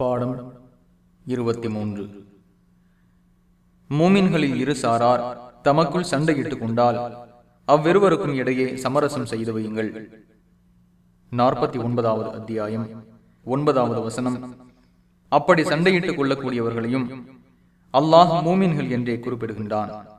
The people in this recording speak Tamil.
பாடம் இருபத்தி மூன்று. மூமின்களில் இரு சாரார் தமக்குள் சண்டையிட்டுக் கொண்டால் அவ்விருவருக்கும் இடையே சமரசம் செய்து வையுங்கள். நாற்பத்தி ஒன்பதாவது அத்தியாயம் ஒன்பதாவது வசனம். அப்படி சண்டையிட்டுக் கொள்ளக்கூடியவர்களையும் அல்லாஹ் மூமின்கள் என்றே குறிப்பிடுகின்றான்.